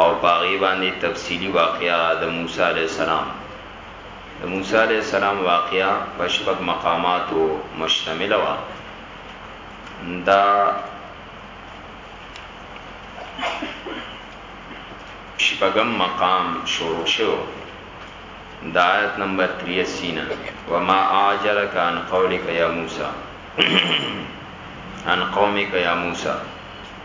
او په هغې باندې تفصیلي واقعه د موسی علیه السلام د موسی علیه السلام واقعه په شپږ مقاماتو مشتمل وه دا شپږم مقام شروع شو د آیت نمبر 83 نه وما اجرک عن قولک یا موسی عن قومک یا موسی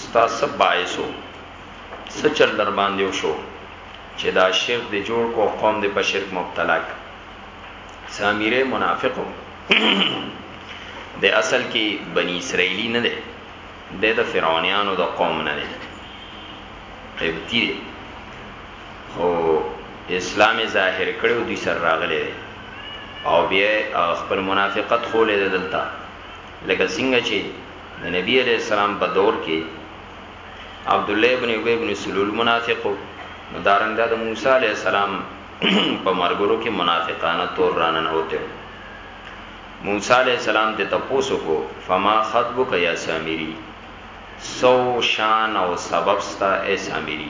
ستا څه باعث و؟ څه چل درباندې وشو چې دا شرک دې جوړ کو او قوم دې په شرک مبتلا کړ؟ سامیره منافق و د اصل کې بنی اسرائیلی نه دی د د فرعونانو د قوم نه دی قبطی دی خو اسلام ظاهر کړو دوی سر راغلی او بیا خپل منافقت خولې دلته لکه څنګه چې د نبی علیه السلام په دور کې عبدالله ابن ابی ابن سلول منافقو نو دارنګ د موسی علیه السلام په مرګرو کې منافقانه تور رانن هوته موسی علیہ السلام ته تپوسو کو فما خطبک یا سامری سو شان او سبب ستا اے سامری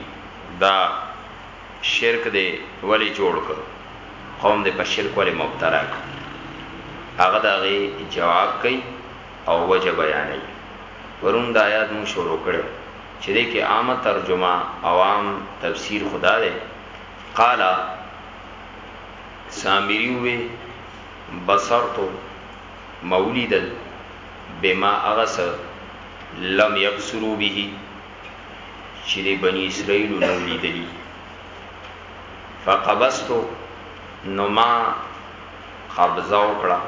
دا شرک دی ولی جوړ کړ قوم دی په شرک ولی مبتلا کړ هغه د هغې جواب کوي او وجه بیانوي پرون دا آیات مونږ شروع کړی و چې دې کې عامه ترجمه عوام تفسیر خدا دی قال سامری وی بصرتو مولیدل بما اغس لم یبصرو به چې د بنی اسرائیل نو لیدلی فقبستو نو ما قبضه وکړه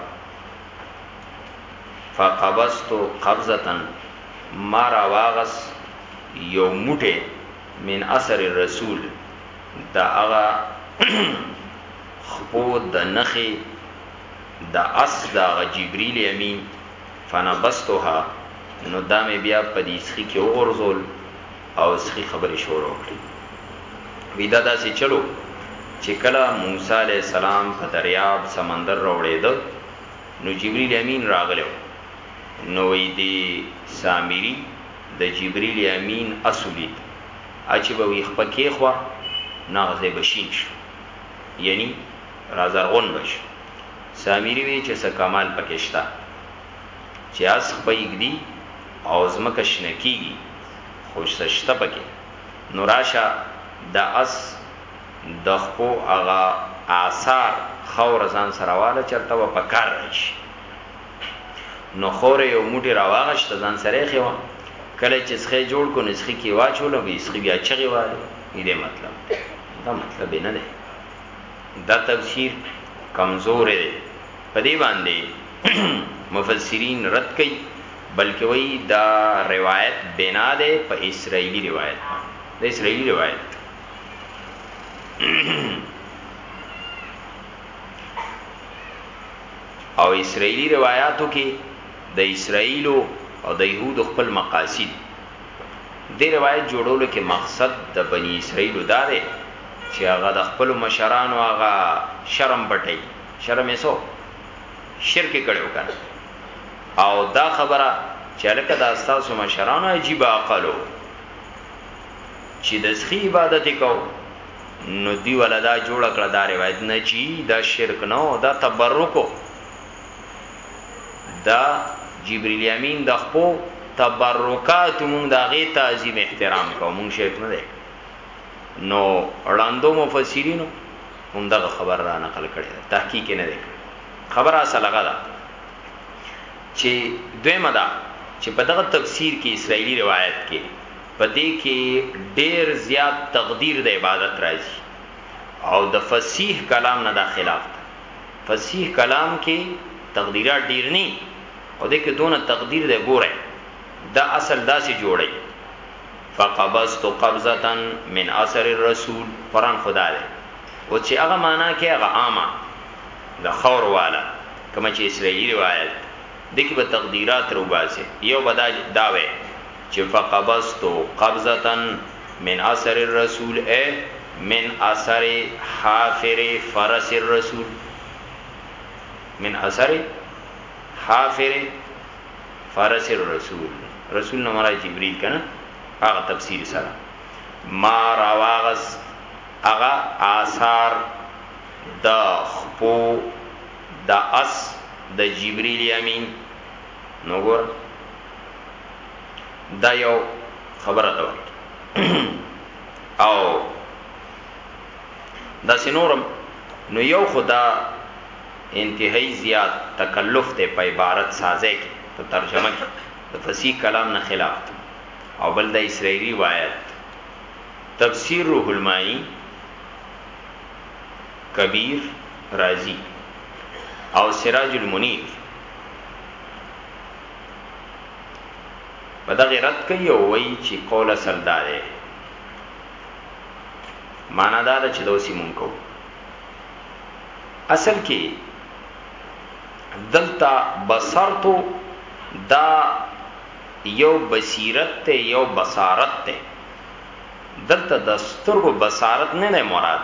فقبستو قبضتن ما را واغس یو موټه من اثر الرسول دا هغه خپو د نخي د اس دا جبريل امين فنبذتها نو دا مې بیا په دې سخي کې وغورځول او سخي خبرې شروع کړې وي دا داسې چل و چې کله موسی علیه السلام په دریاب سمندر روړېده نو جبریل امین راغلی و نو وی دې سامري د جبریل امین اس ولید چې به ویخ په کېخوا ناغزه بشین شو یعنی رازرغون بشو سامري وي چې څه کمال پکې شته چې اس خپه ږدي او ځمکه شنه کېږي، خو څه شته پکې، نو راشه د اس د خپو هغه آثار، خاوره، ځان سره واله چرته به په کار راشي. نو خورې یو موټی راواغشته ځان سره یې ایښې وه، کله چې څښی جوړ کړو نو څښي کې یې واچولو، نو څښي بیا چغې وهلې، دې مطلب دی، دا مطلب یې نه دی. دا تفسیر کمزور دی په دې باندې مفسرین رد کوي بلکې وایي دا روایت بنا ده په اسرایلی روایت باندې د اسرایلی روایت او اسرایلی روایتو کې د اسرایلو او د يهودو خپل مقاصد دې روایت جوړولو کې مقصد د بني اسرائیلو دا دی چې هغه د خپل مشرانو هغه شرم پټي شرم یې سو شرک کړو کنه او دا خبره چې الکه دا تاسو مشرانو عجیب عقلو چې د سخی عبادت کو نو دی ولدا جوړ کړه دا روایت نه چی دا شرک نو دا تبرکو د جبريل امين د خپو تبرکات مونږ د هغه تعظیم احترام کوو مونږ شیخ نه دی نو وړاندو مفسرینو هم دغه خبر را نقل کړي تحقیق نه دی خبره اصله غدا چې دویمه ده چې په دغه تفسیر کې اسرایلی روایت کې په دې کې ډیر زیات تقدیر د عبادت راځي او د فصیح کلام نه دا خلاف فصیح کلام کې تقدیرات ډیر نی او دې کې دونه تقدیر دی ګوره دا اصل داسې جوړی فقبضت قبضتا من اثر الرسول قران خدا دی او چې هغه معنا کې هغه عامه د خور والا کما چې اسرائیلی روایت دکی به تقدیرات رو باسه یو بدا داوه چه فقبضت قبضة من اثر الرسول ای من اثر حافر فرس الرسول من اثر حافر فرس الرسول رسول نه مراد جبريل کنه هغه تفسیر سره ما راواغس هغه آثار د خپو د اس د جبريل امين نو ګور دا یو خبره ده او دا سينورم نو یو خدا انتهایی زیات تکلف ته په عبارت سازه کې په ترجمه کې د فصیح کلام نه خلاف او بل د اسرائیلی روایت تفسیر روح المانی کبیر رازی او سراج المنیر په دغه رد کوي او وایي چې قول اصل دا دی معنا دا ده چې دوسی مونږ کو اصل کې دلتا بصرتو دا یو بصیرت ته یو بصارت ته دلته د سترګو بصارت نه نه مراد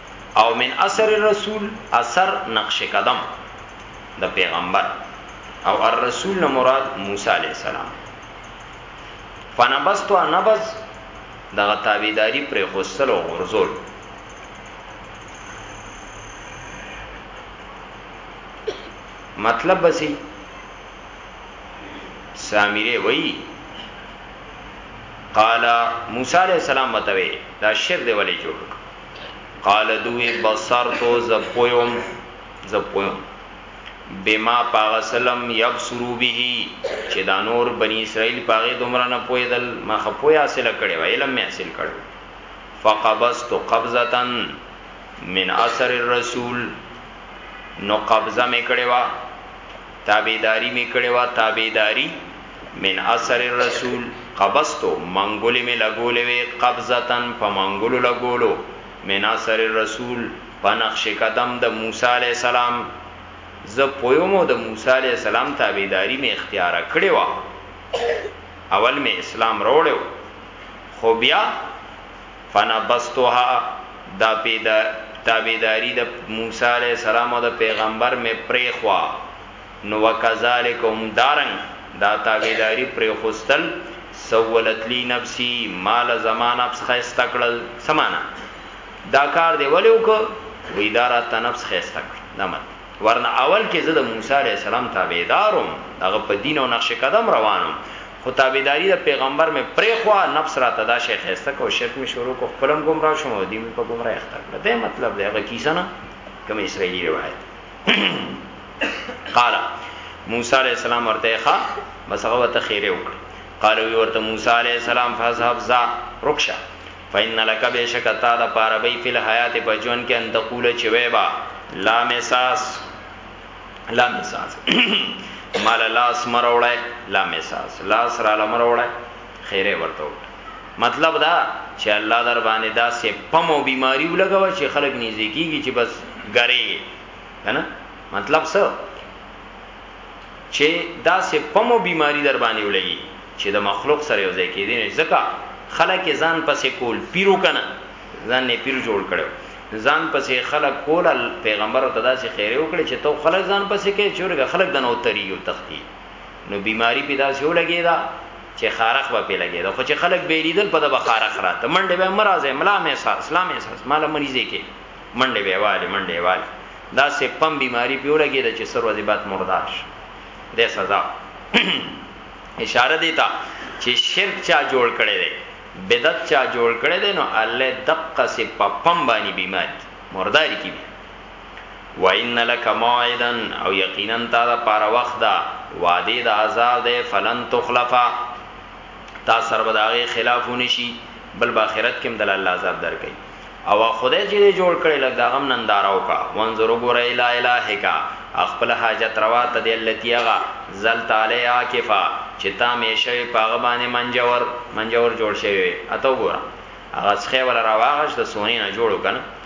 او من اثر الرسول اثر نقش قدم د پیغمبر او الرسول نه مراد موسی علی السلام فنبستو نبز دغه تابعداري پر خوستل او غرزول مطلب بسی سامیره وی قال موسی علیہ السلام متوي دا شر دی ولې جوړ قال دوی بصر تو زپویم زپویم بما پاغسلم یبسرو به چې دا نور بنی اسرائیل پاغه دومره نه پویدل ما خپوی حاصل کړي وای علم می حاصل کړي فقبضت قبضتا من اثر الرسول نو قبضه می کړي وا تابعداري می کړي وا تابعداري من اثر الرسول قبضتو منګولې مې لګولې وې قبضتن په منګولو لګولو من اثر الرسول په نقش قدم د موسی علیه السلام زه پویومو د موسی علیه السلام تابعداري مې اختیار کړې وه اول مې اسلام روړو خو بیا فنبستها دا پیدا تابعداري د موسی علیه السلام او د پیغمبر مې پرېخوا نو وکذالک همدارنګ دا تابعداري پرېښوستل سولت لي نفسي ما له زما نفس ښايسته کړل څه معنی دا کار دی ولې وکړ وی دا راته نفس ښايسته کړ دا مت ورنه اول کې زه د موسی عليه السلام تابعداروم هغه په دین او نقش قدم روانم خو تابعداري د پیغمبر مې پرېخوا نفس را تدا شي خسته کو شرک مې شروع کو خپلم گمراه شوم او دې مې په گمراه اخته کړ دا مطلب دی هغه کیسه نه کوم اسرایلی روایت قال موسی علیہ السلام ورته ښا بس هغه ته خیره وکړه قال وی ورته موسی علیہ السلام فذهب ذا رکشا فإن لك بشک تا د پاره بی فل حیات په جون کې ان تقول چې ویبا لا مساس لا مساس مال لاس مروړای لا مساس لاس را لمروړای خیره ورته وکړه مطلب دا چې الله در باندې دا سه پم او بیماری ولګوي چې خلک نږدې کیږي چې بس ګریږي کنه مطلب څه چې دا سه پم او بیماری در باندې ولګي چې د مخلوق سره یو ځای کېدی نه ځکه خلک ځان پسې کول پیرو کنه ځان نه پیر جوړ کړو ځان پسې خلک کول پیغمبر ته داسې خیره وکړي چې تو خلک ځان پسې کې چورګه خلک دنه او تری یو تختی نو بیماری پی داسی او لګیدا چې خارخ به پی لګیدا خو چې خلک به لیدل په د بخارخ راته منډه به مرزه ملا مې سا اسلام احساس مال مریضه کې منډه به والي منډه والي دا سه پم بیماری پی او لګیدا چې سر ورځې بعد مردار شي د سزا اشاره دیتا چې شرک چا جوړ کړي دي بدعت چا جوړ کړي دي نو الله دقه سه په پم باندې بیماری مردار کی بی و ان لک موعدا او یقینا تا دا پاره وخت دا وعده د عذاب ده فلن تخلفا تا سر بداغه خلاف ونشي بل باخرت کې مدل الله عذاب درکې او خدای چې جوړ کړي لګ دا غم ننداراو کا وانظر غور اله الهک خپل حاجت روا ته دی لتیغه زل تعالی عاکفا چې تا میشه پاغه باندې منجور منجور جوړ شوی اته وګوره هغه څخه ول راواغش د سونی نه جوړو کنه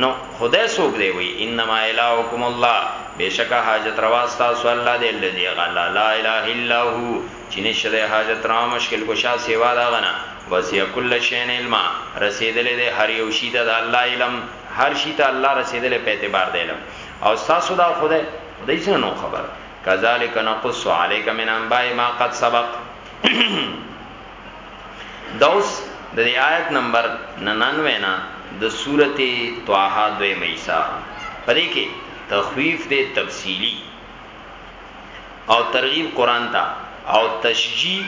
نو خدای څوک دی وی انما الهکم الله بشکه حاجت روا ستاسو الله دی الذی هغه الله لا اله الا هو چی نشته دی حاجت روا مشکل کشا سیوا دا غنه وسیع کل شین علما رسیدلی دی هر یو شی ته د الله علم هر شی ته الله رسیدلی په اعتبار دی علم او تاسو دا خدای خدای څنګه نو خبر کذالک نقص علیک من انباء ما قد سبق دوس د دې آیت نمبر 99 نه د سورته طه دوی مېسا پدې کې تخویف دې تفصیلی او ترغیب قران ته او تشجیع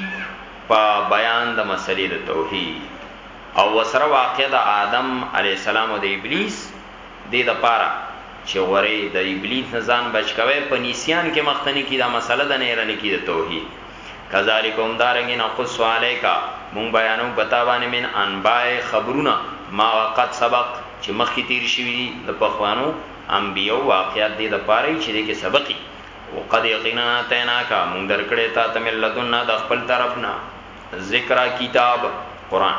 په بیان د مسلې د توحید او وسره واقع د آدم علی السلام او د ابلیس د دې لپاره چې غوري د ابلیس نزان بچ کوي په نسیان کې مختنی کی دا مسله د نه رنه کی د توحید کذالک هم دارنګ نقص علیک مونږ بیانو پتا باندې من انباء خبرونه ما قد سبق چې مخکې تیر شوی دي د پخوانو انبیو واقعات دې د پاره چې دې کې سبقي او قد یقینا تینا کا مونږ درکړې تا تملتنا د خپل طرفنا ذکر کتاب قران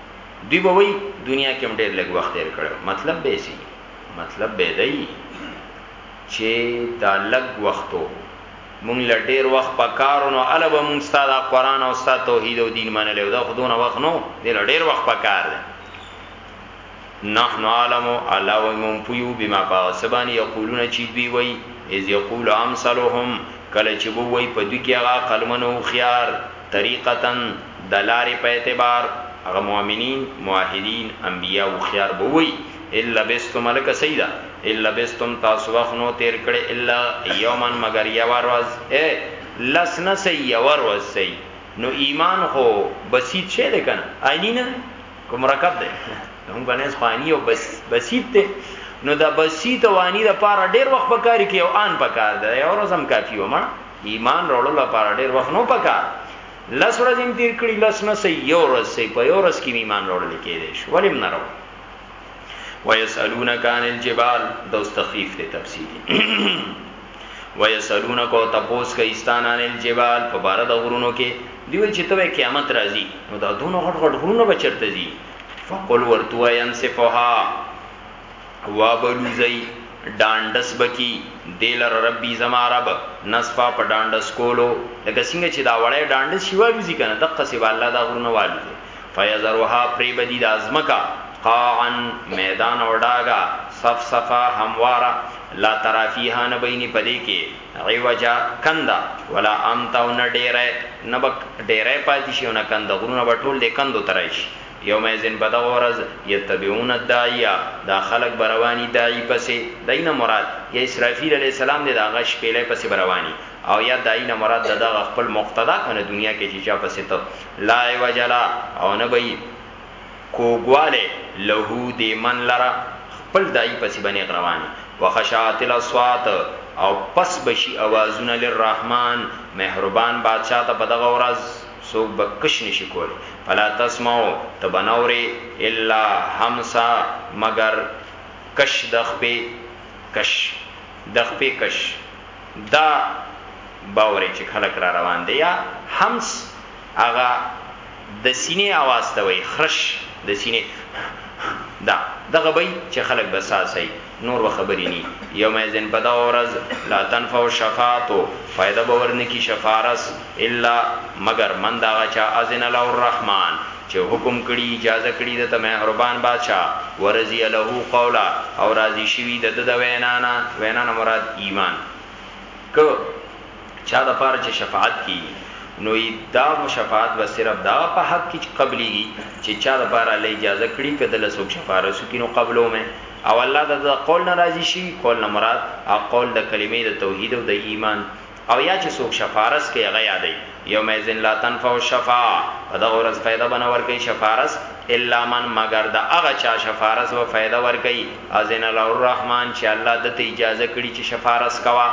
دوی به وایي دنیا کې هم ډېر لږ وخت تېر کړی مطلب به سي مطلب به دی چې دا لږ وختو مونږ له ډېر وخت په کارو نو اله به مونږ ستاسو قرآن او ستاسو توحید او دین منل او دا خودونه وخت نو ډېر ډېر وخت په کار دی نحن عالم الله و مون پویو بما پاسبان یقولون چی دوی وی از یقول امثلهم کله چې وو وی په دوی کې هغه قلمنو خيار طریقتا د لارې په اعتبار هغه مؤمنین موحدین انبیا هوښیار به ووایي ان لبثتم هلکه صحیح ده ان لبثتم تاسو وخت نو تیر کړی الا یوما مګر یوه ورځ ای لس نه صحیح یوه ورځ صحیح نو ایمان خو بسیط شی دی که نه عیني نه که مرکب دی هم که نه خو عیني او بس بسیط دی نو د بسیط او عیني لپاره ډېر وخت پکار کړي او آن پکار دی یوه ورځ هم کافي ومه ایمان راوړلو لپاره ډېر وخت نو پکار لس ورځې هم تیر کړي لس نه سي یو ورځ سي په یو ورځ کې ایمان راوړل کېدې شو ولې نه راو ويسالونک عن الجبال دوس تخفیف ته تفصیلی ويسالونک او تپوس کوي استان عن الجبال په بار د غرونو کې دیو چې ته قیامت راځي نو دا دونو غټ غټ غرونه بچرته دي فقل ورتوا ينصفها وابلوزی ډانډس به کی دی لره ربی زما رب نصفا په ډانډس کولو لکه څنګه چې دا وړی ډانډس شي والوزی کنه دقه سی الله دا غرونه والوزی فیذرها پری بدی د ازمکا قاعا میدان او ډاګا صف صفا همواره لا ترا فیها نه بینی پدې کې عوجا کندا ولا امتا او نه ډیره نه بک ډیره پاتې شي نه کندا غرونه بټول دې کندو ترایش یومئذ په دغه ورځ یتبعون الداعی دا خلک به روان وي داعی پسې، داعی نه مراد یا اسرافیل علیه السلام دی د هغه شپېلۍ پسې به روان وي او یا داعی نه مراد د دغه خپل مقتدا کنه دنیا کې چې چا پسې ته لا عوج له او نه به وي کوږوالی له دې من لره خپل داعی پسې به نېغ روان وي وخشعت الاصوات او پس به شي اوازونه للرحمن مهربان بادشاه ته په دغه ورځ. څوک به کش نشي کولی فلا تسمعو ته به نه اورې الا همسا مګر کش د خپې کش د خپې کش دا به اورې چې خلک را روان دی یا همس هغه د سینې आवाज ته وای خرش د سینې دا دغه به چې خلک به ساسي نور به خبرې ني. یومئذ په دغه ورځ لا تنفع الشفاعة فائده به ور نه کړي شفارس الا مګر من د هغه چا اذن له الرحمن چې حکم کړي اجازه کړي ده ته مهربان بادشاه ورضي له قولا او راضي شوي د ده د وینا نه وینا نه مراد ایمان که چا د پاره چې شفاعت کیږي نو یی دا شفاعت به صرف د هغه په حق کې قبلیږي چې چا د پاره الله اجازه کړي که دله څوک شفارس وکړي نو قبلوم یې او الله د ده قول نه راضي شي قول نه مراد هغه قول د کلمې د توحید او د ایمان او یا چې څوک شفارس کوي هغه یادوي یومئذ لا تنفع الشفاعه په دغه ورځ فایده به نه ورکوي شفارس الا من مګر د هغه چا شفارس به فایده ورکوي اذن له الرحمن چې الله دته اجازه کړي چې شفارس کوه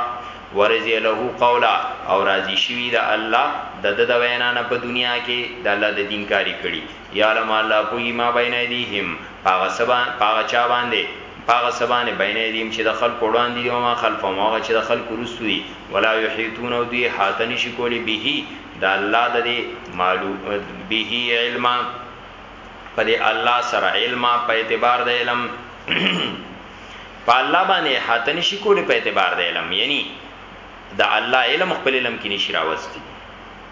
ورضی له قولا او راضی شوی د الله د ده د وینا نه په دنیا کی د الله د دین کاری کړی یعلم الله پوهیږي ما بین ایدیهم په هغه څه باندې په هغه چا باندې په هغه څه باندې بین ایدیهم چې د خلکو وړاندې دي او ما خلفهم او هغه چې د خلکو وروسته دي ولا یحیطون او دوی احاطه نشي کولی به د الله د دې معلوم به علما په دې الله سره علما په اعتبار د علم په الله باندې احاطه نشي کولی په اعتبار د علم یعنی د الله علم خپل علم کې نشي راوستي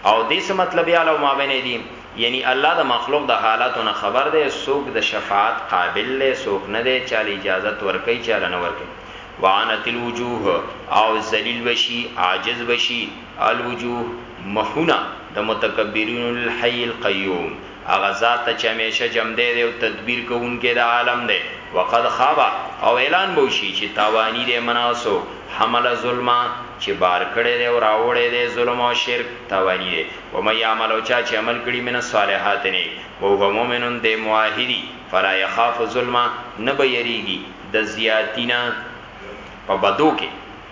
او دې څه مطلب یا لو ما بین ایدیم یعنی الله د مخلوق د حالاتو نه خبر دی سوق د شفاعت قابل له سوق نه دی چاله اجازه ورکړي چاله نه ورکړي وعنت الوجوه او ذلیل وشي عاجز وشي الوجوه محونا د متکبرین الحی القیوم هغه ذات ته چې همېشه جمدی دی او تدبیر کوونکی د عالم دی، وقد خاب، او اعلان به وشي چې تاوانی دی من هغه څوک، حمل الظلم، چې بار کړی دی او راوړی دی ظلم او شرک، تاوانی دی، ومن یعمل، او چا چې عمل کړي من الصالحات نیک، وهو مؤمن، دی موحدی، فلا یخاف الظلم، نه به یریږي د زیاتی نه په بدو کې.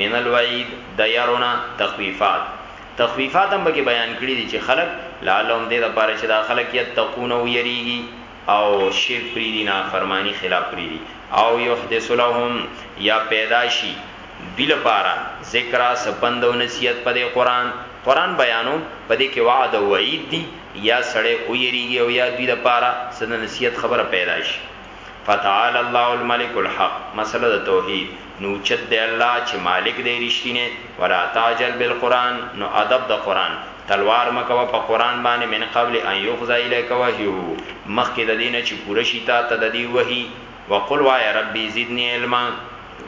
من الوعید د یارو نه تخویفات تخویفات هم پکې بیان کړي دي چې خلق لعلهم دې لپاره چې دا خلق یتقون او یریږي او شرک پری دي نه فرمانی خلاف پری دي او یحدث لهم یا پیدا شي دی لپاره ذکر سپند او نصیحت په قرآن قرآن بیانو په دې کې وعد او وعید دي یا سړی او یریږي او یا دوی لپاره سن نصیحت خبره پیدا شي فتعال الله الملك الحق مسله توحید نو اوچت دی الله چی مالک دی رشتینی، ولا تعجل بالقرآن، نو ادب د قرآن، تلوار مه کوه په قرآن باندی من قبل ان یقضی الیک وحیه، مخکی د دې نه چی پوره شی تا ته د دې وحی، وقل وایه ربی زدنی علما،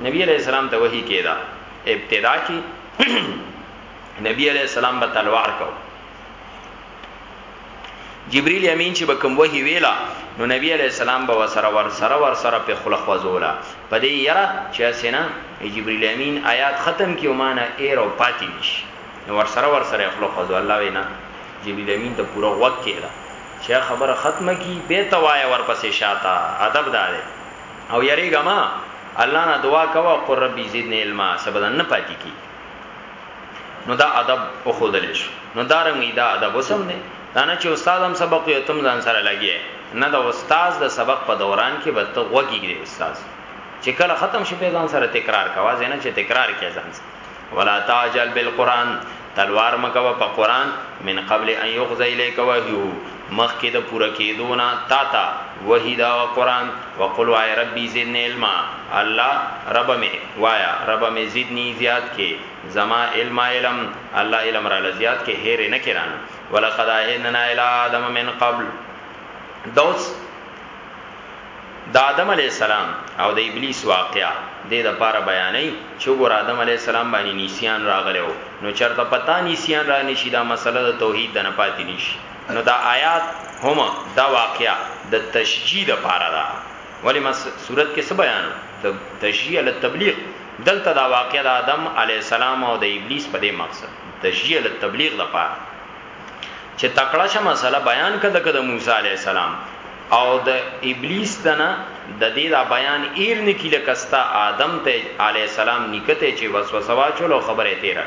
نبی علیه السلام ته وحی کیده ابتدا کی نبی علیه السلام به تلوار کاوه. جبريل امين چې به کوم وحي ویلا نو نبی عليه السلام به وسره ور سره ور سره په خله خوځولا په دې یره چې اسنه جبريل امين آیات ختم کیو معنا ایر او پاتې نشي نو ور سره ور سره خله خوځو الله وینا جبريل امين ته پوره وخت کېده چې خبره ختمه کی به توایا ورپسې شاته ادب دار او یریګه ما الله نه دعا کوه قر ربي زدنی علما سبدان نه پاتې کی نو دا ادب او خودل شو نو دا رنګ دا ادب وسم نه دا نه چې استاد هم سبق یې تم ځان سره لګي نه دا استاد د سبق په دوران کې به ته وګیږي استاد چې کله ختم شي په ځان سره تکرار کوا زنه چې تکرار کې ځان سره ولا تعجل بالقران تلوار مکوا په قران من قبل ان یغزا الیک وحیو مخکې د پوره کېدو نه تاته وحي د هغه قرآن وقل وایه ربي زدني علما الله ربه مې وایه ربه مې زدني زیات کې زما علما علم الله علم راله زیات کې هېر یې نه کې رانه ولقد عهدنا الی آدم من قبل دوس د آدم علی السلام او د ابلیس واقعا د دې لپاره بیانې چې ګور آدم علی السلام باندې نسیان راغلو نو چرته پتا نسیان را نشي دا مسله د توحید د نه پاتې نشي نو دا آیات هم دا واقعه د تشجیع د پاره ده ولی ما صورت کې څه بیانو ته تشجیع علی التبلیغ دلته دا واقعه د آدم علی السلام او د ابلیس په دې مقصد تشجیع علی التبلیغ د پاره چې تکړه شه مسله بیان کده کده موسی علی السلام او د ابلیس دنه د دې دا بیان ایر نکیله کستا آدم ته علی السلام نکته چې وسوسه واچول او خبره تیرا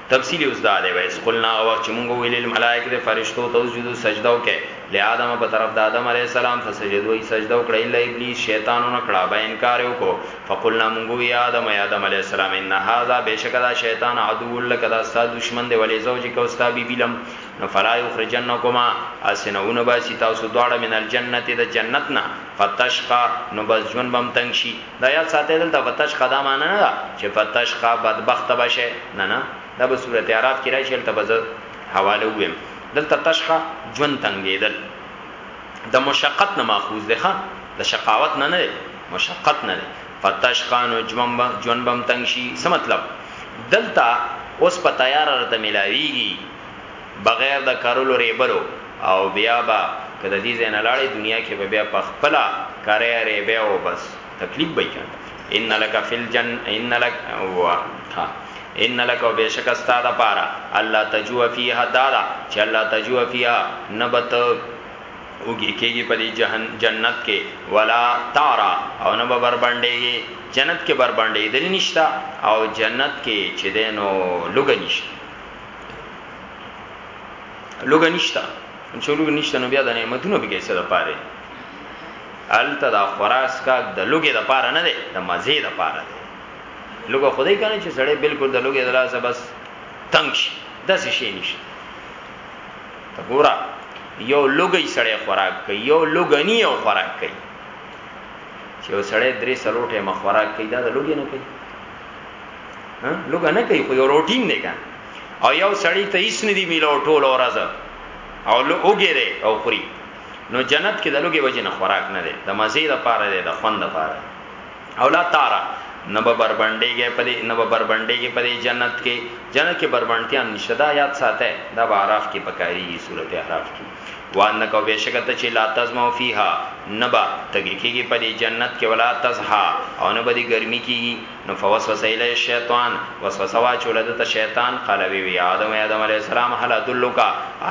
تفصیل اوس دا دی، وإذ قلنا هغه وخت چې مونږ وویل للملائکة فرشتو ته اسجدو سجده وکړئ لآدم په طرف د آدم علیه السلام فسجدو ای سجده وکړه الا ابلیس شیطان ونه کړه ابا انکار یې وکړو فقلنا مونږ وویل یا آدم ای آدم علیه السلام ان هذا بېشکه دا شیطان عدو لک دا ستا دشمن دی ولزوجک او ستا بیبي لم نو فلا یخرجنکما اسنونه باسی تاسو دواړه من الجنت د جنت نه فتشقا نو بس ژوند بم تنگ شي دا یاد ساتي دلته فتش خدا معنی نه ده چې فتش خا بدبخت بشه نه نه دا به صورت اعراف کې راشي تل به حواله ویم دلته تشخه جون تنګیدل د مشقت نه ماخوذ ده ښا د شقاوت نه نه مشقت نه ده فتشخانو جمم جون بم تنگ شي څه مطلب دلته اوس په تیار راته ملاویږي بغیر د کرلو ریبلو او بیا به که د دې ځای نه لاړی دنیا کې به بیا په خپله کری ریبی او بس تکلیف به کړ ان لک فی الجن ان لک و ها ان لک او بشک استا د پاره الله تجو فیها دادا چې الله تجو فیها نبت اوګی کېږي په دې جنت کې ولا تارا او نه به بربندېږي جنت کې بربندېدل نشتا او جنت کې چې دینو لګ نشتا لوګ نشتا چې لوګ نشتا نو بیا د نعمتونو به کیسه ده پاره الته دا خراس کا د لوګي د پاره نه دی د مزه د پاره دی لوګه خدای کنه چې سړی بالکل د لوګي درازه بس تنگ شي داسې شي نشي ته ګورا یو لوګي سړی خوراک کوي یو لوګنی یو خوراک کوي چې یو سړی درې سلوټه مخ خوراک کوي دا د لوګي نه کوي ها لوګه نه کوي خو یو روټین دی کنه او یو سړی ته هیڅ نه دی میلو ټول ورځ او لو وګره او خوري نو جنت کې د لوګي وجه نه خوراک نه دی د مزید لپاره دی د خوند لپاره او لا تارا نه به بربندېږي په دې نه به بربندېږي په دې جنت کې جنت کې بربندتیا نشته دا یاد ساته دا به عراف کې پکاري سورته عراف کې وان کو بشکت چې لا تزمو فیها نبا تګی کېږي په دې جنت کې ولا تزها او نه به دې ګرمي کېږي نو فوسوس الیه الشیطان، وسوسه واچوله ده ته شیطان، قال وی وی، یا آدم ای آدم علیه السلام هل ادلک،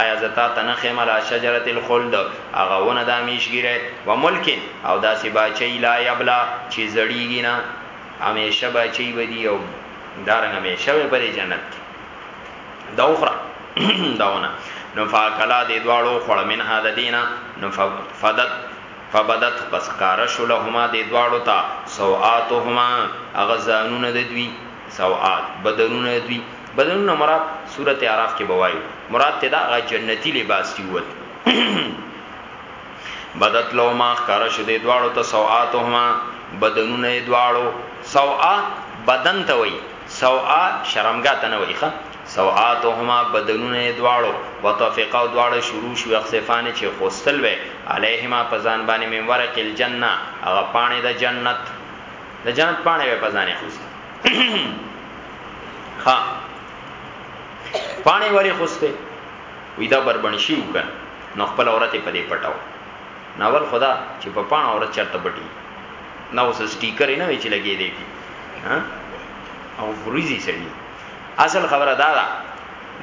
آیا زه تا ته نه ښیم علی شجرة الخلد، هغه ونه د همیشګیرۍ، و ملک، او داسې باچهی لا یبلی، چی زړیږي نه، همیشه باچهی به دي او دارنګ همیشه به په دې جنت کی ده، وخوره دا ونه، نو فاکلا دې دواړو وخوړه منها د دې نه، نو فبدت. فبدت پس ښکاره شو لهما دې دواړو ته سوآتهما هغه ځانونه د دوی سوآت بدنونه د دوی بدنونه مراد سورت اعراف کې به وایو مراد ته دا هغه جنتی لباس چې ووت بدت لهما ښکاره شو دې دواړو ته سوآتهما بدنونه یې دواړو سوآت بدن ته وایي سوآت شرمګاه ته نه وایي سوآتهما بدنونه یې دواړو وطفقا او دواړه شروع شو یخصفان چې خوستل وې علیهما په ځان باندې من ورق الجنه هغه پانې د جنت د جنت پانې وې په ځان خوست ها پانې وری خوسته وې دا بربن شي وکړ نو خپل عورت په دې پټاو ناول خدا چې په پان عورت چرته بټي نو سټیکر نه وی چې لګې دی ها او فریزي سړي اصل خبره دا ده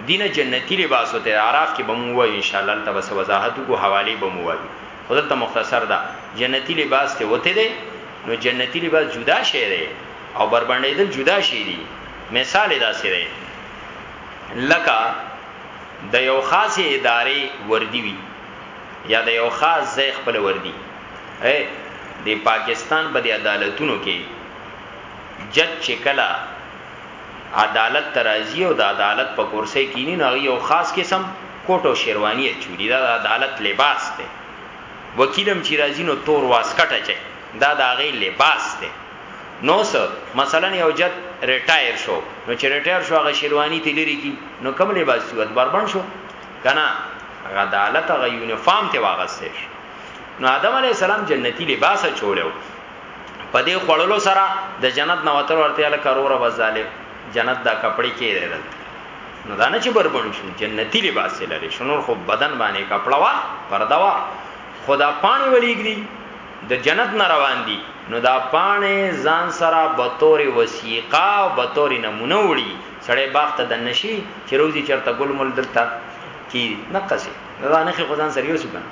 دینه جنتی لباس ته اعراف کې بمو وای ان شاء الله تبس وضاحت کو حواله بمو وای خدل ته مختصر ده جنتی لباس ته وته ده نو جنتی لباس جدا شی ده او بربندې دل جدا شی دي مثال دا سره لکه د یو خاصه ادارې وردی وی یا د یو خاص ځای خپل وردی اے د پاکستان په عدالتونو کې جج چکلا عدالت ته راځي او د عدالت په کورسۍ کیني نو هغوی یو خاص قسم کوټ او شیرواني اچولي دا د عدالت لباس دی وکیل هم چی راځي نو تور واسکټ اچوي دا د هغوی لباس دی نو څه مثلا یو جج ریټایر شو نو چی ریټایر شو هغه شیرواني تی لری کی نو کوم لباس تی وت بربنډ شو کنه هغه عدالت هغه یونیفارم تی واغسته شو نو آدم علیه السلام جنتی لباس اچولی په دې خړلو سره د جنت نو وتر ورته له کرور بس ظالم جنت دا کپڑے کې دی دلته نو دا نه چې بربند شو جنتی لباس لري شنور خو بدن باندې کپڑا وا پردا وا خدا پانی ولیګری د جنت نه روان دي نو دا پانی ځان سره به تور وسیقه او به تور نمونه وړي سړی باغ ته د نشي چې روزي چرته ګل مل دلته کی نقصي دا نه خو ځان سره یو سګن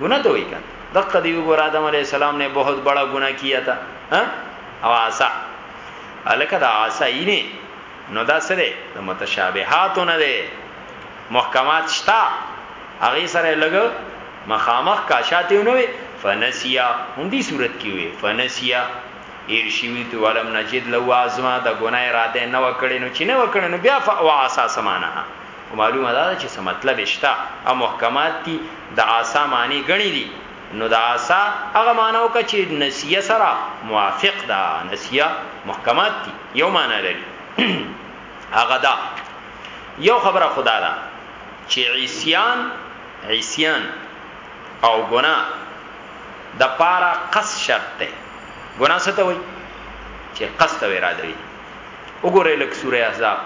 ګناه ته وای کنه دغه دی وګور آدم علی السلام نے بہت بڑا گناہ کیا تھا ها او عصا الکه دا عصا یې نه نو دا سره د متشابهات نه دی محکمات شتا هغه سره لګ مخامخ کاشاته نه وي فنسیا هم دې صورت کې وي فنسیا ایر شیوی تو علم نجد لو ازما د ګناه اراده نه وکړي نو چې نه وکړي نو بیا فوا اساس معنا خو معلومه دا ده چې څه مطلب یې شته او محکمات دي د عصا معنی ګڼي دي نو د عصا هغه معنی وکړه چې نسیه سره موافق ده نسیه محکمات دي یو معنی لري هغه دا یو خبره خدا ده چې عصیان عصیان او ګناه د پاره قص شرط ده ګناه څه ته وایي چې قصد او اراده وي وګورئ لکه سوره احزاب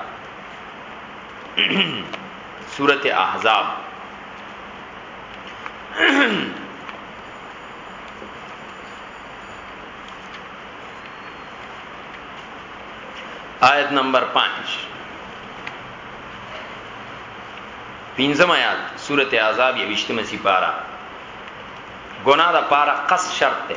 سورت احزاب آیت نمبر 5 پینځم آیات سورته عذاب یې وشتمه سی پارا ګنا دا پارا قص شرط ده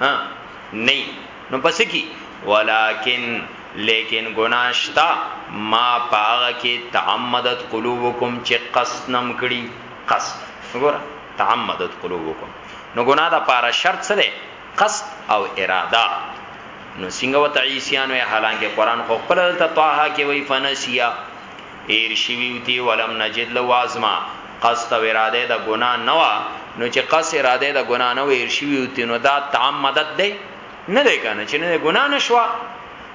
ها نه نو پس کی ولکن لیکن گناشتا ما پاغه کې تعمدت قلوبکم چې قسنم کړي قصد وګوره تعمدت قلوبکم نو ګنا د پاره شرط سره قصد او اراده نو څنګه وتعیسیانو حالانکه قران خو خپل ته طه کې وی فنسیا هیر شوي و تي ولم نجد له عزما قصد او اراده د ګناه نه وه نو چې قصد اراده د ګناه نه وه هیر شوي و تي نو دا تعمدت دی نه دی کنه چې نه ګناه نشوه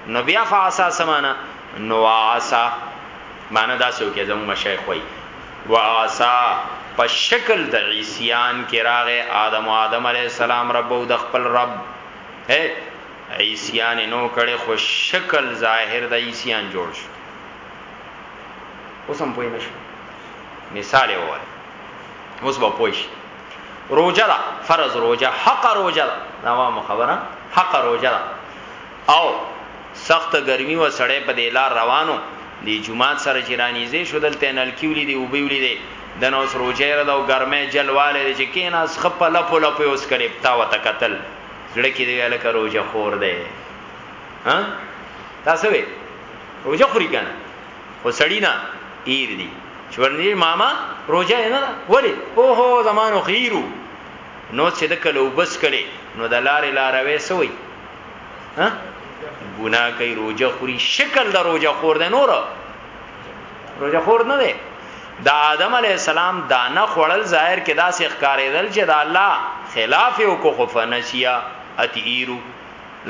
نو بیا فعصا سمانا نو عصا معنی دا سو کې زمو مشایخ وای وعصا په شکل د عیسیان کې راغې آدم او آدم علی السلام رب او د خپل رب هه عیسیان نو کړي خو شکل ظاهر د عیسیان جوړ شو اوس هم پوه نه شو مثال یې ووایي اوس به پوه شي روجه ده فرض روجه حق روجه ده دا ما خبره حق روجه ده او سخت ګرمي و سړې په دې لار روانو دی جمعات سره چې رانیزې شو دلته نلکیولې دی او بیولې دی د نو سر روجه را دا او ګرمه جلواله دی چې کینا اس خپل په لپه اوس کړي تا وته قتل زړه کې دی الکه روجه خور دی ها تاسو وی روزه خوري کنه خو سړی نه ایر دی چې ورنه ماما روزه نه ده ولی اوهو زمانو خیرو نو چې د کلو بس کړي نو د لارې لاروي سوی ها ګناه کوي روزه خوري شکل د روزه خور ده نور روزه خور نه ده د آدم علی السلام دانه خړل ظاهر کې داسې ښکارېدل چې د الله خلاف یو کو خفنسیا اتیرو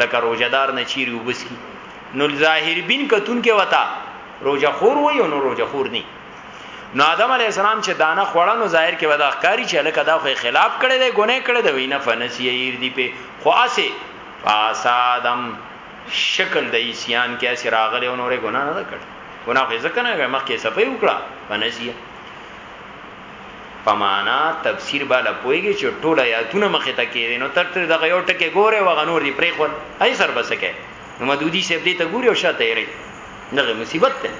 لکه روزدار نه چیرې وبس کی نو ظاهر بین کتون کې وتا روزه خور وای او نو روزه خور نه نو آدم علی السلام چې دانه خوړه نو ظاهر کې ودا ښکاری چې لکه دا خو خلاف کړي دی ګناه کړي دی وینه فنسی یې دی په خو اسه فاسادم شکل د ایسیان کې اسه راغلی او نورې ګناه نه کړ ګناه خو ځکه نه مخ کې صفې وکړه فنسی پمانا تفسیر بالا پويږي چې ټول آیاتونه مخه ته کېدي نو تر تر دغه یو ټکه ګوره وغنور دی پرې خور هي سر بسکه نو مدودی صاحب دې ته ګوري او شاته یې رہی دغه مصیبت ده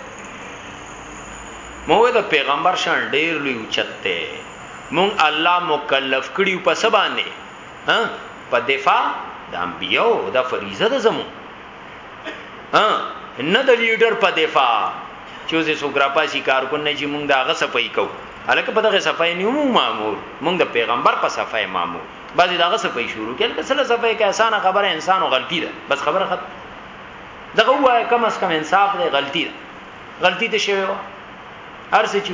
موږ د پیغمبر شان ډیر لوی اوچته مونږ الله مکلف کړیو په سبانه ها په دفاع د انبیو د فریضه ده زمو ها نه د لیډر په دفاع چې اوسه سوګراپاسي کارکون نه چې مونږ دا غ صفای کو الکه په دغه صفای نیو مامور مونږ د پیغمبر په صفای مامور بعضی داغه څه پي شروع کړي که سره صفه کې اسانه خبره انسانو غلطي ده بس خبره خط دغه وای کم اس کم انصاف دی غلطي ده غلطي ته شوی و هر څه چې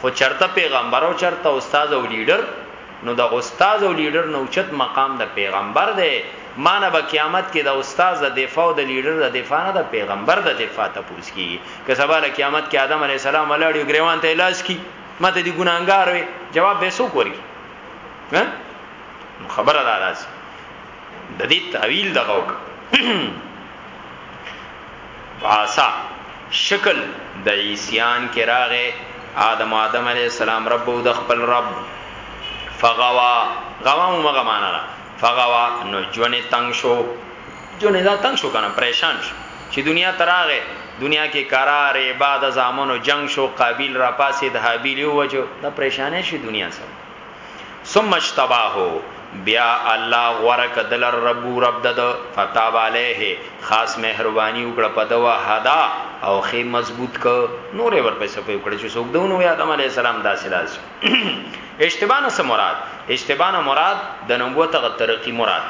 خو چرته پیغمبر او چرته استاد او لیډر نو د استاد او لیډر نو چت مقام د پیغمبر دی مانه به قیامت کې د استاد د دفاع او د لیډر د دفاع نه د پیغمبر د دفاع ته پوس کی که سبا له قیامت کې آدم علی السلام ولاړ یو ګریوان ته لاس کی ماته دی ګناګار وي جواب به سو کوي نه خبره ده راځي د دې تعویل دغه وک عاصا شکل د عیسیان کې راغې آدم آدم علی السلام رب او د خپل رب فغوا غوا مغه معنا فغوا نو ژوند تنگ شو جونې دا تنګ شو کنه پریشان شو چې دنیا ته راغی دنیا کې قرار عباد زامنو جنگ شو قابیل را پاسید حابیل یو وجو دا پریشانې شي دنیا سره ثم اشتباه بیا الله غورک دل رب رب دد فتاب علیه خاص مهرباني وکړه په دوا هدا او خې مضبوط ک نور ور په سپې وکړه چې څوک دونو یا آدم علی السلام داسې لاس اشتبانه سم مراد اشتبانه مراد د نبوت غ ترقی مراد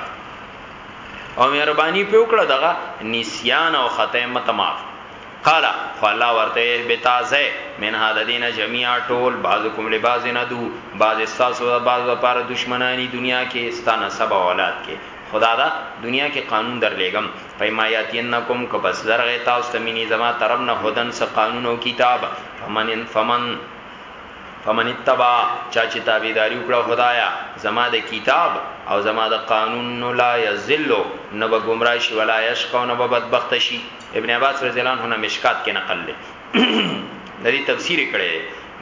او مهرباني په وکړه دغه نسیان او خطا مت معاف قال فالله ورته بتا زه من هذا دین جميعا ټول بعضکم لباز ندو بعض استاسو د بعض لپاره دشمنانی دنیا کې ستانه سبا اولاد کې خدا دا دنیا کې قانون در لېګم پیمایاتینکم کبس درغه تاسو ته مینی زما طرف نه هدن س قانون او کتاب فمن فمن فمن اتبع چا چې تابعداري وکړه خدایا زما د کتاب او زما د قانون لا یذل نه به گمراه شي ولا یشقو نه به بدبخت شي ابن عباس رضی الله عنه مشکات کې نقل لې د دې تفسیر کړي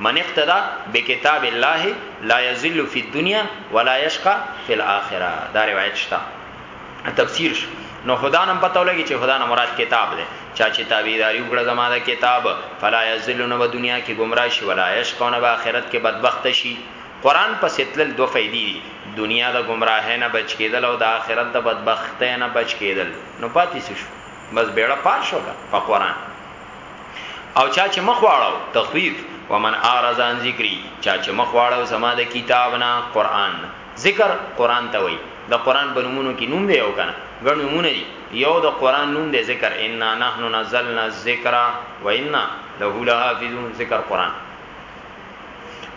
من اقتدا بکتاب الله لا یذل فی الدنیا ولا یشقى فی الاخره دا روایت شته تفسیر شو نو خدا نن پته ولګي چې خدا نه مراد کتاب دی چا چې تابعداري وکړه زما د کتاب فلا یذلون و دنیا کې گمراه شي ولا یشقون و آخرت کې بدبخت شي قران په ستل دوه فائدې دي دنیا د گمراهۍ نه بچ کېدل او د آخرت د بدبختۍ نه بچ کېدل نو پاتې څه شو بس بیړه پار شو په قران او چا چې مخ واړو تخفیف ومن اعرض عن ذکری چا چې مخ واړو زما د کتاب نه قران ذکر قران ته وایي. د قران په نومونو کي نوم دی یو کنه ګڼ نومونه دي یو د قران نوم دی ذکر انا نحن نزلنا الذکر وانا له لحافظون ذکر قران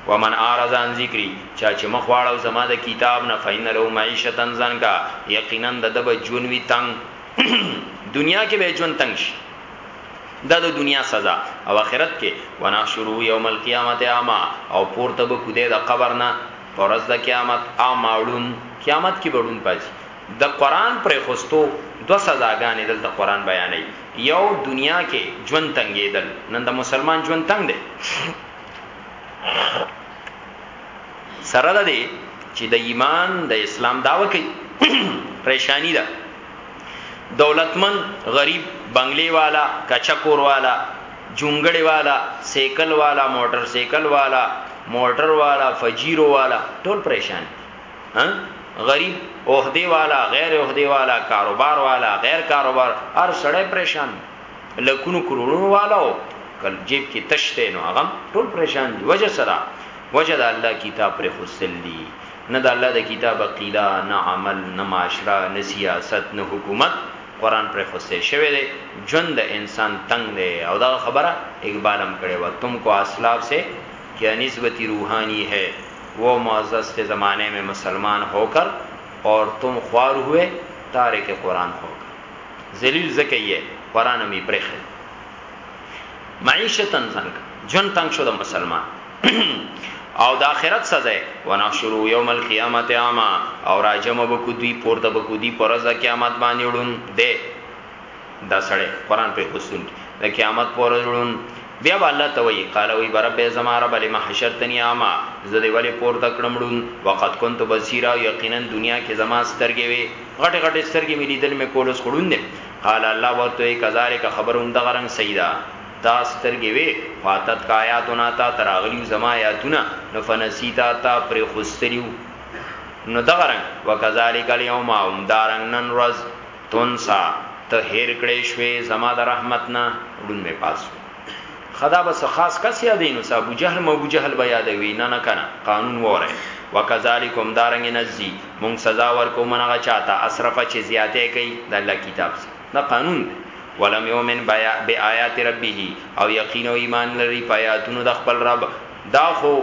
ومن اعرض عن ذکری چا چې مخ واړو زما د کتاب نه فین له معیشه تنزن کا یقینا د دب جون وی تنگ دنیا کې به جون تنگ شي دا د دنیا سزا او آخرت کې ونحشرو یوم القیامت اعما او پورته به کو د قبر نه په ورځ د قیامت او ماړون قیامت کې بړون پاسي د قران پر خوستو دو سزاګانې دلته قران بیانوي یو دنیا کې ژوند تنګېدل نن د مسلمان ژوند تنګ دی سره ده دی چې د ایمان د اسلام داوا کوي پریشانی ده دولتمن غریب بنگلې والا کچکور والا جونګړې والا سیکل والا موټر سیکل والا موټر والا فجیرو والا ټول پریشان ها غریب عہدے والا غیر عہدے والا کاروبار والا غیر کاروبار هر سړی پریشان لکونو کرونو والا او کل جیب کې تشته نو هغه ټول پریشان دي وجه سره وجه د الله کتاب پر خصلی نه د الله د کتاب عقیده، نه عمل، نه معاشره، نه سیاست، نه حکومت، قرآن پرېښوستی شوی دی، ژوند د انسان تنګ دی او دغه خبره اقبال هم کړې وه، تم کو آسلاف سې کیا نسبت روحانی هې، وو معزز تھے زمانے مې مسلمان هو کر اور تم خوار هوئے تارک قرآن هو کر، ذلیل ځکه یې، قرآن هم یې پرېښی دی. معیشتن څنګه جون تنگ شو د مسلمان او د آخرت سزا ونحشرو یوم القیامت عاما او راجم بکو دوی پورته بکو دوی پر ورځ قیامت باندې وړون دی دا سړی قران په حسن د قیامت پر ورځ وړون بیا الله توي قال وی برب زما رب لما حشرتنی عاما زه دی ولی پورته کړم وړون وقت كنت بصیرا یقینا دنیا کې زما سترګې وي غټه غټه سترګې مې لیدل مې کولس خړون دي قال الله ورته وی کذالک خبر همدغه رنګ صحیح ده تا سترګې وې خو اتت کا ایاتنا تا ته راغلي وو زما ایاتونه نو فنسیتا تا پرېښوستلي وو نو دغه رنګ وکذالک الیوم همدارنګ نن ورځ تنسا ته هېر کړی شوې زما د رحمت نه ړوند مې پاس خدا بس خاص کس یادې نو ابو جهل مو ابو جهل بیا د وی نه نه کنه قانون وره وکذالکم دارنګ نزی مونږ سزا ورکو منغه چاته اسرفه چې زیاته کوي د الله کتاب سره دا قانون دی ولم یومن بیاات ربه او یقین او ایمان لري پیاتونو د خپل رب دا خو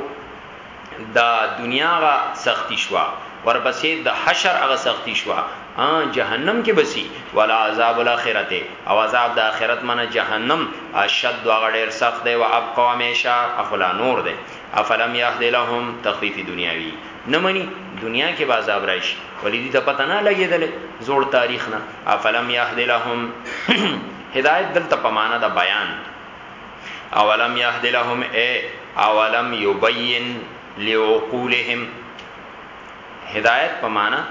د دنیا غا سختی شوا ورپسې د حشر هغه سختی شوا ان جهنم کې بسی ولا عذاب الاخرت او عذاب د اخرت منه جهنم اشد هغه ډیر سخت دی او ابقا همیشه افلا نور دی افلم یهد لهم تخفیف دنیاوی نمنی دنیا کې با عذاب راشي ولې دې ته پته نه لګیدل زوړ تاریخ نه افلم یهد لهم هدایت دلته په معنا د بیان اولم يهد لهم اي اولم يبين لعقولهم هدایت په معنا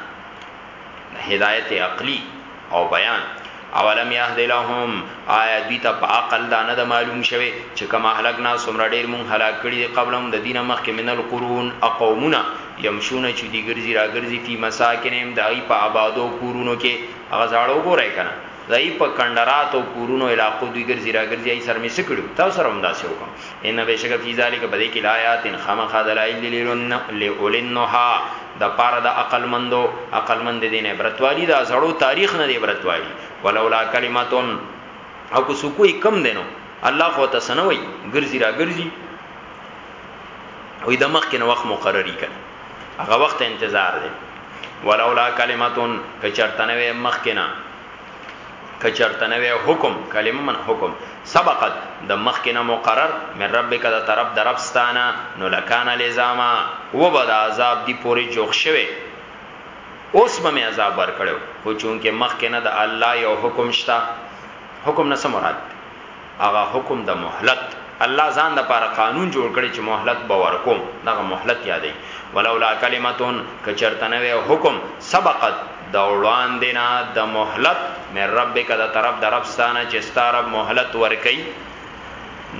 هدایت عقلی او بیان اولم یهد لهم آیا دوی ته په عقل دا نه معلوم شوه چې کما هلاکنا سمره ډیر مون هلاک کړي قبلهم د دینه مخکې من القرون اقومنا یمشون چې دی ګرځي را ګرځي فی مساکنهم دای په آبادو کورونو کې هغه زاړو ګورای کنه ځايي په کندرات او کورونو علاقو دوی ګرځي راګرځي ای سر می سکړو تاسو سره هم داسې وکم ان بشک فی ذلک بده کې لایات خامخ دلایل لیلن لولنها د پاره د عقل مندو عقل مند دین عبرت والی دا زړو تاریخ نه دی عبرت والی ولولا کلمتون او کو سکوې کم دینو الله خو تاسو نه وای ګرځي راګرځي وې د مخ کې نو وخت مقرري کړي هغه وخت انتظار دی ولولا کلمتون کچرتنوي مخ کې نه کچرتنوي حکم کلمه من حکم سبقت د مخ کې نه مقرر من ربک د طرف د رب ستانه نو لکان لزاما و به د عذاب دی پوری جوخ شوه اوس به می عذاب ور کړو خو چون کې مخ کې نه د الله یو حکم شتا حکم نه سم مراد هغه حکم د مهلت الله ځان د پاره قانون جوړ کړي چې مهلت به ورکوم دغه مهلت یادې ولولا کلمتون کچرتنه وی حکم سبقت د وړاندې نه د مهلت مې رب کده طرف د رب ستانه چې ستاره مهلت ورکي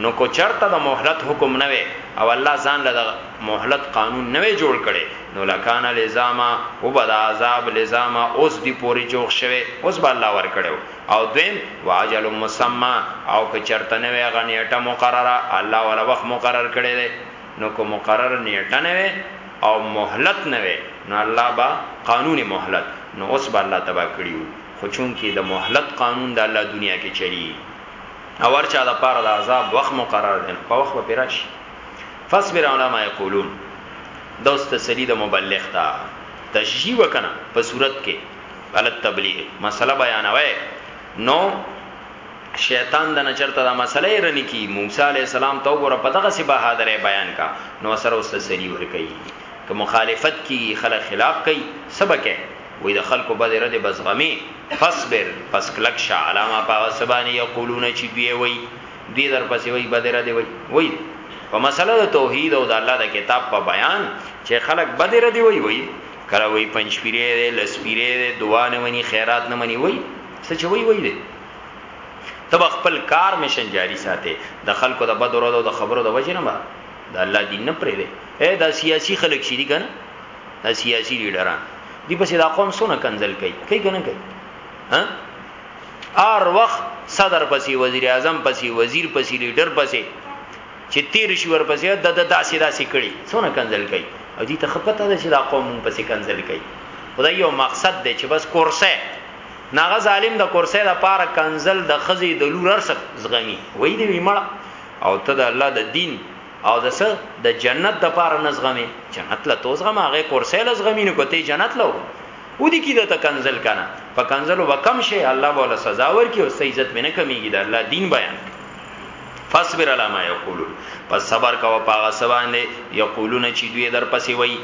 نو کو چرته د مهلت حکم نه وي او الله ځان له مهلت قانون نه وي جوړ کړي نو لکان لزاما وبد عذاب لزاما اوس دی پوری جوخ شوه اوس به الله ور کړو او دویم واجل مسمى او که چرته نه وی هغه نیټه مقرره الله ولا وخت مقرر کړی دی نو که مقرر نیټه نه وی او مهلت نه وی نو الله با قانون مهلت نو اوس با الله تبا کړیو خو چونکی د مهلت قانون د الله دنیا کې چلی او ورچا د پاره د عذاب وخت مقرر دی په وخت به راشي فصبر علی ما یقولون دوست سلی د مبلغ تا تشجیه وکنه په صورت کې غلط تبلیغ مسله بیانوي نو شیطان د نچرته دا مسله رنی کی موسی علی السلام تو ګره په دغه سی بهادر بیان کا نو سره اوس سری ور کوي که مخالفت کی خلک خلاف کوي سبکه وې د خلکو بده رده بزغمی فصبر پس کلک شا علامه پاغه سبانی یقولون چې دی وی دی در پسې وی بده رده وی وی په مسله د توحید او د الله د کتاب په بیان چې خلک بده رده وی وی کله وای پنځ پیری دی لس پیری دی دعا نه مني خیرات نه مني وای څه چې وای وای دی تب خپل کار مشن جاری ساته د خلکو د بد ورو د خبرو د وجه نه ما د الله دین نه پرې دی اے دا سیاسي خلک شې دي کنه دا سیاسي لیډران دی پسې دا قوم سونه کنزل کوي کوي کنه کوي ها ار وخت صدر پسې وزیر اعظم پسې وزیر پسې لیډر پسې چې تیر شي ورپسې د د داسې داسې کړي څونه کنزل کوي او دې ته خپته ده چې دا قوم مونږ پسې کنزل کوي خدای یو مقصد دی چې بس کورسه ناغه ظالم د کورسه د پاره کنزل د خزي د لورر سره زغمی وای دی ویمړه او ته د الله د دین او د سر د جنت د پاره نزغمی جنت له توزغه ماغه کورسه له زغمی نه کوته جنت له و دي کی د ته کنزل کنه په کنزل وکم شي الله بوله سزا ورکي او سې عزت مینه کمیږي د الله دین بیان فاصبر علی ما یقولون پس صبر کوه پاغه سبانه یقولون چې دوی در پسې وای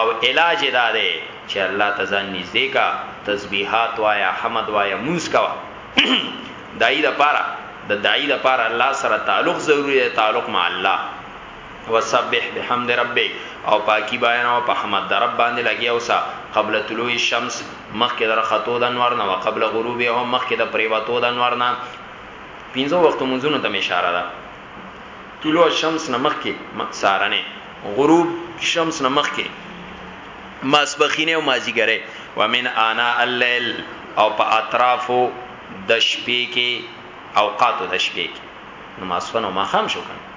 او علاج دا دی چې الله تزان نږدې کا تسبیحات وایا حمد وایا مونږ کا دای د پاره د دای د پاره الله سره تعلق ضروری دی تعلق مع الله وسبح بحمد ربک او پاکی بیان او په حمد در رب باندې لګي او سا قبل طلوع الشمس مخکې در خطو د انوار نه او قبل غروب او مخکې د پریوتو د انوار نه پنځو وختو لمونځونو ته مې اشاره ده، طلوع الشمس نه مخکې سهارنی، غروب شمس نه مخکې ماسپښینی او مازیګری، ومن آناء اللیل او په اطرافو د شپې کې، اوقاتو د شپې کې، نو ماسخوتن او ماښام شو کنه.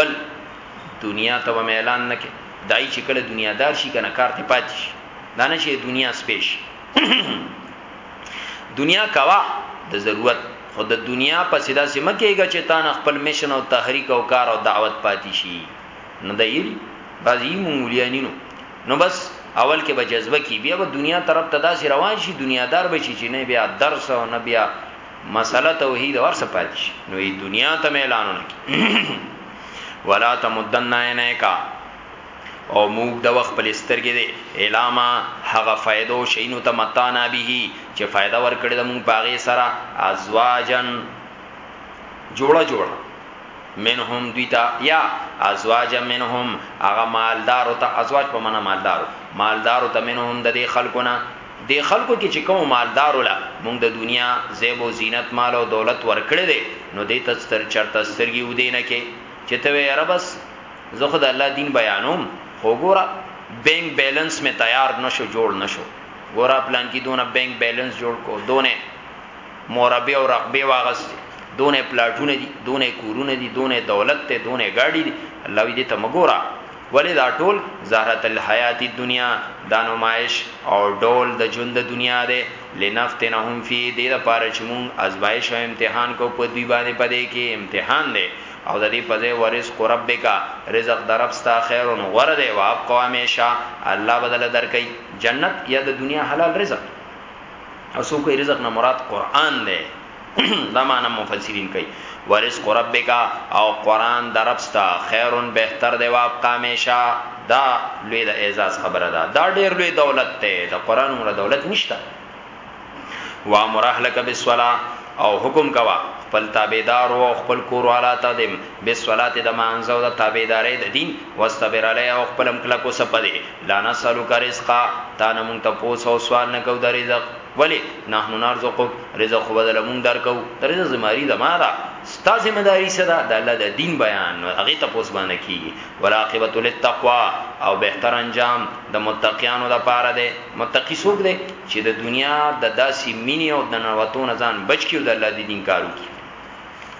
بل دنیا ته به اعلان نه کې دای چې کله دنیا دار شي کنه کار ته پاتې شي دا نه شي دنیا سپېش دنیا کوا د ضرورت خو د دنیا په سیدا سیمه کېږي چې تا نه خپل میشن او تحریک او کار او دعوت پاتې شي نه دی یی بعضی مونږلیانینو نو بس اول کې به جذبه کی بیا به دنیا طرف ته داسې روان شي دنیا دار به شي چې نه بیا درس او نه بیا مسله توحید اور څه پاتې شي نو ای دنیا ته اعلانونه کی ولا تمدن عینیکا او موږ د وخت په لسترګې دی الاما هغه فائدو شینو ته متانا به چې فائدہ ورکړي د موږ باغې سره ازواجن جوړه جوړه منهم دیتا یا ازواج منهم هغه مالدار او ته ازواج په معنا مالدار مالدار او ته منهم د دې خلقونه دې خلکو کې چې کومو مالدارو له مونږ د دنیا زیب او زینت مال او دولت ورکړی دی نو دې ته ستر چرته سترګې اوږدې نه کې چې ته وې یاره بس زه خو د الله دین بیانوم خو ګوره بینک بیلنس مې تیار نشو جوړ نشو ګوره پلان کې دونه بینک بیلنس جوړ کو دونه موربه او رقبه واغست دونه پلاټونه دي دونه کورونه دي دونه دولت ته دونه گاډي دي الله دې ته مګورا ولی دا ټول زهرت الحیات الدنیا دا نمایش او ډول د ژوند د دنیا دی لنفتنهم فی دې لپاره چې مونږ ازمایش او امتحان کو په دوی باندې پدې کې امتحان دی او د دې په ځای ورزق ربک رزق دربستا خیر او غره دی واب قوامیشا الله بدل درکې جنت یا د دنیا حلال رزق او سو کوئی رزق نه مراد قران دی دا معنا مفسرین کوي ورزق ربک او قران د رب ستا خیرون بهتر دی واپ قامیشا دا لوی د اعزاز خبره ده دا ډیر لوی دولت ته د قران مور دولت نشته وا مرحلک بالصلاه او حکم کوا خپل تابعدار او خپل کور والا ته دیم به صلات د مانزو د تابعدارې د دین واستبر علی او خپل مکلکو سپدې لا نسلو کا رزقا تا نه مونږ ته پوس او سوال نه کو د رزق ولی نحنو نرزقک رزق خو بدل مونږ درکو د رزق زماری د ما ده ستا ذمہ داری سره د الله د دین بیان نو هغه ته پوس باندې کیږي ولاقبت للتقوا او بهتر انجام د متقیانو د پاره ده متقی څوک ده چې د دنیا د داسې مینې او د نواتو نه ځان بچ کیو د الله د دین کارو کی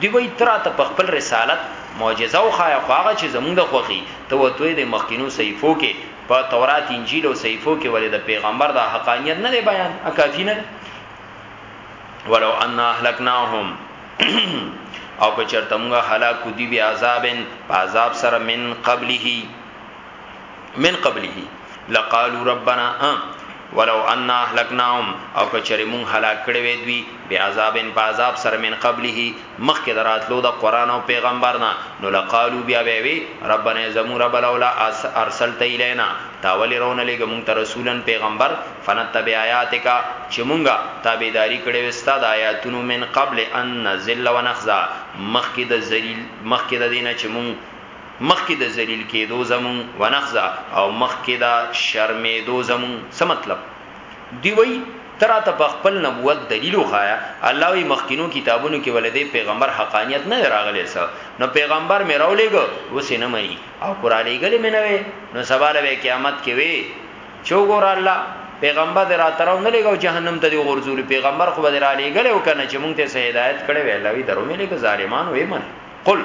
دی وای ته راته په خپل رسالت معجزه وښایه خو هغه چې زموږ د خوښي ته ورته وایې د مخکینو صحیفو کې په تورات انجیل او صحیفو کې ولې د پیغمبر دا حقانیت نه دی بیان ا کافی نه دی ولو ان اهلکناهم او که چرته موږ هلاکو دی بیا عذابن په عذاب سره من قبله من قبله لقالو ربنا ام ولو ان اهلکناهم او کچری مون هلاک کړي وي دوی بیا عذابن په عذاب سره من قبله مخکې دراتلو د قران او پیغمبر نه نو لقالو بیا به وي ربنا زمو رب لولا ارسلت الینا تاول رون لګ مون ته رسولن پیغمبر فنتبع آیاتک چې مونږه تابعداري کړي وستا د آیاتونو من قبل ان نزل ونخزا مخکې د ذلیل مخکې د دینه چې مونږ مخکې د ذلیل کېدو زمون ونخزا او مخکې دا شرمېدو زمون څه مطلب دی وی ترا ته په خپل نبوت دلیل وخایا الله وی مخکینو کتابونو کې ولدې پیغمبر حقانیت نه راغلی سه نو پیغمبر مې راولېګ وسې نه مني او قران لېګلې مې نه وي نو سوال به قیامت کې وي چوغور الله پیغمبر در اترو نه لګو جهنم ته دی غرزول پیغمبر خو بدر علی ګلو کنه چې مونږ ته سه هدایت کړي وی الله وی درو مې لګ ظالمانو وی من قل